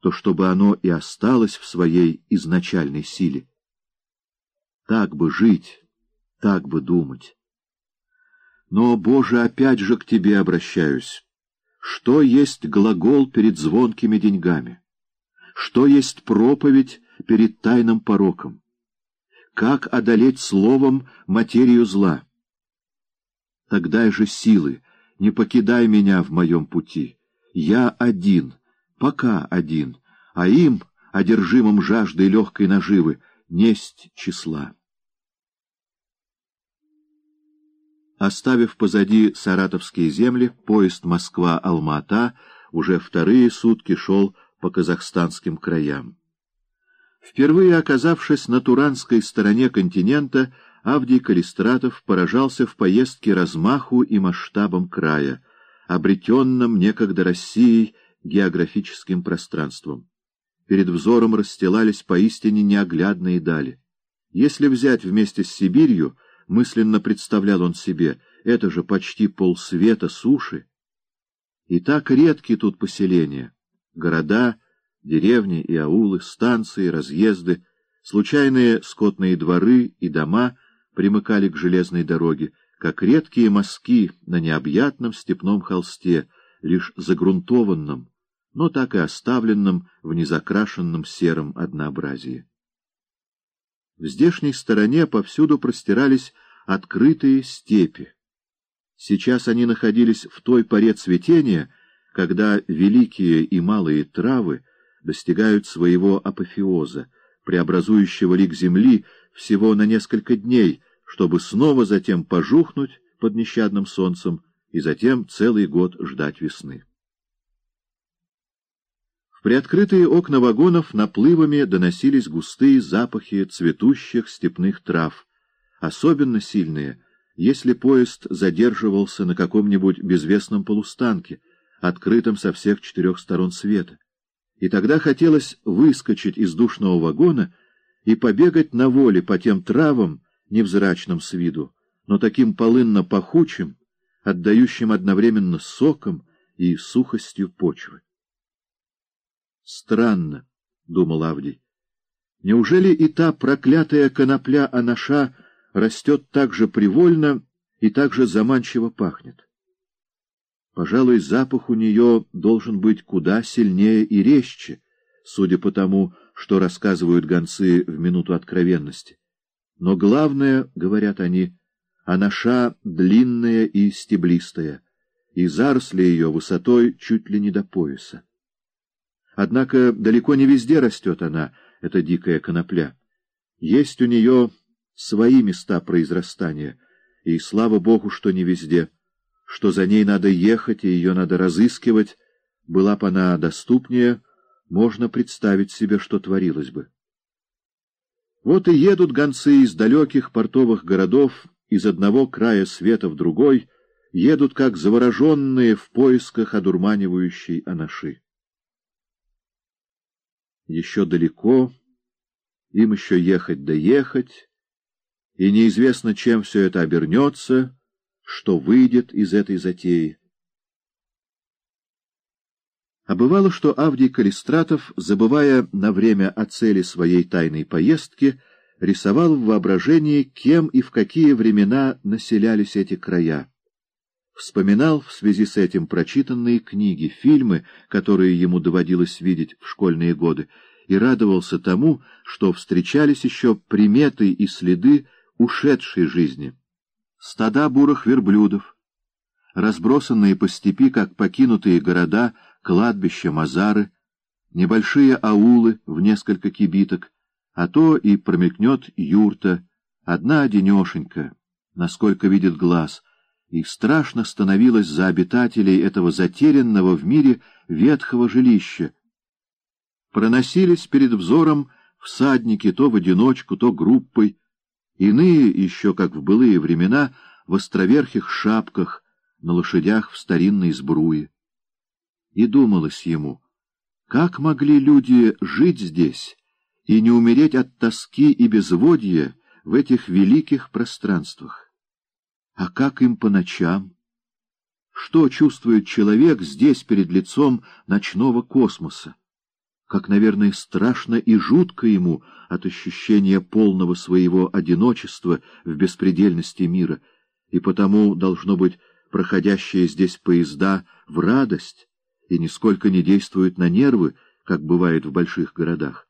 то чтобы оно и осталось в своей изначальной силе. Так бы жить, так бы думать. Но, Боже, опять же к Тебе обращаюсь. Что есть глагол перед звонкими деньгами? Что есть проповедь перед тайным пороком? Как одолеть словом материю зла? Тогда же силы, не покидай меня в моем пути. Я один, пока один, а им, одержимым жаждой легкой наживы, несть числа. Оставив позади саратовские земли, поезд Москва-Алма-Ата уже вторые сутки шел по казахстанским краям. Впервые оказавшись на туранской стороне континента, Авдий Калистратов поражался в поездке размаху и масштабом края, обретенным некогда Россией географическим пространством. Перед взором расстилались поистине неоглядные дали. Если взять вместе с Сибирью, мысленно представлял он себе, это же почти полсвета суши. И так редки тут поселения, города, деревни и аулы, станции, разъезды, случайные скотные дворы и дома примыкали к железной дороге, как редкие мазки на необъятном степном холсте, лишь загрунтованном, но так и оставленном в незакрашенном сером однообразии. В здешней стороне повсюду простирались открытые степи. Сейчас они находились в той поре цветения, когда великие и малые травы достигают своего апофеоза, преобразующего лик земли всего на несколько дней, чтобы снова затем пожухнуть под нещадным солнцем и затем целый год ждать весны. В приоткрытые окна вагонов наплывами доносились густые запахи цветущих степных трав, особенно сильные, если поезд задерживался на каком-нибудь безвестном полустанке, открытом со всех четырех сторон света. И тогда хотелось выскочить из душного вагона и побегать на воле по тем травам, невзрачным с виду, но таким полынно-пахучим, отдающим одновременно соком и сухостью почвы. Странно, — думал Авдий. Неужели и та проклятая конопля Анаша растет так же привольно и так же заманчиво пахнет? Пожалуй, запах у нее должен быть куда сильнее и резче, судя по тому, что рассказывают гонцы в минуту откровенности. Но главное, — говорят они, — анаша длинная и стеблистая, и заросли ее высотой чуть ли не до пояса. Однако далеко не везде растет она, эта дикая конопля. Есть у нее свои места произрастания, и слава богу, что не везде, что за ней надо ехать и ее надо разыскивать, была бы она доступнее, можно представить себе, что творилось бы. Вот и едут гонцы из далеких портовых городов, из одного края света в другой, едут как завороженные в поисках одурманивающей анаши еще далеко, им еще ехать да ехать, и неизвестно, чем все это обернется, что выйдет из этой затеи. А бывало, что Авдий Калистратов, забывая на время о цели своей тайной поездки, рисовал в воображении, кем и в какие времена населялись эти края вспоминал в связи с этим прочитанные книги, фильмы, которые ему доводилось видеть в школьные годы, и радовался тому, что встречались еще приметы и следы ушедшей жизни. Стада бурых верблюдов, разбросанные по степи, как покинутые города, кладбища, мазары, небольшие аулы в несколько кибиток, а то и промелькнет юрта, одна одинешенька, насколько видит глаз — и страшно становилось за обитателей этого затерянного в мире ветхого жилища. Проносились перед взором всадники то в одиночку, то группой, иные, еще как в былые времена, в островерхих шапках, на лошадях в старинной сбруе. И думалось ему, как могли люди жить здесь и не умереть от тоски и безводья в этих великих пространствах? А как им по ночам? Что чувствует человек здесь перед лицом ночного космоса? как, наверное, страшно и жутко ему от ощущения полного своего одиночества в беспредельности мира, и потому, должно быть, проходящие здесь поезда в радость и нисколько не действуют на нервы, как бывает в больших городах.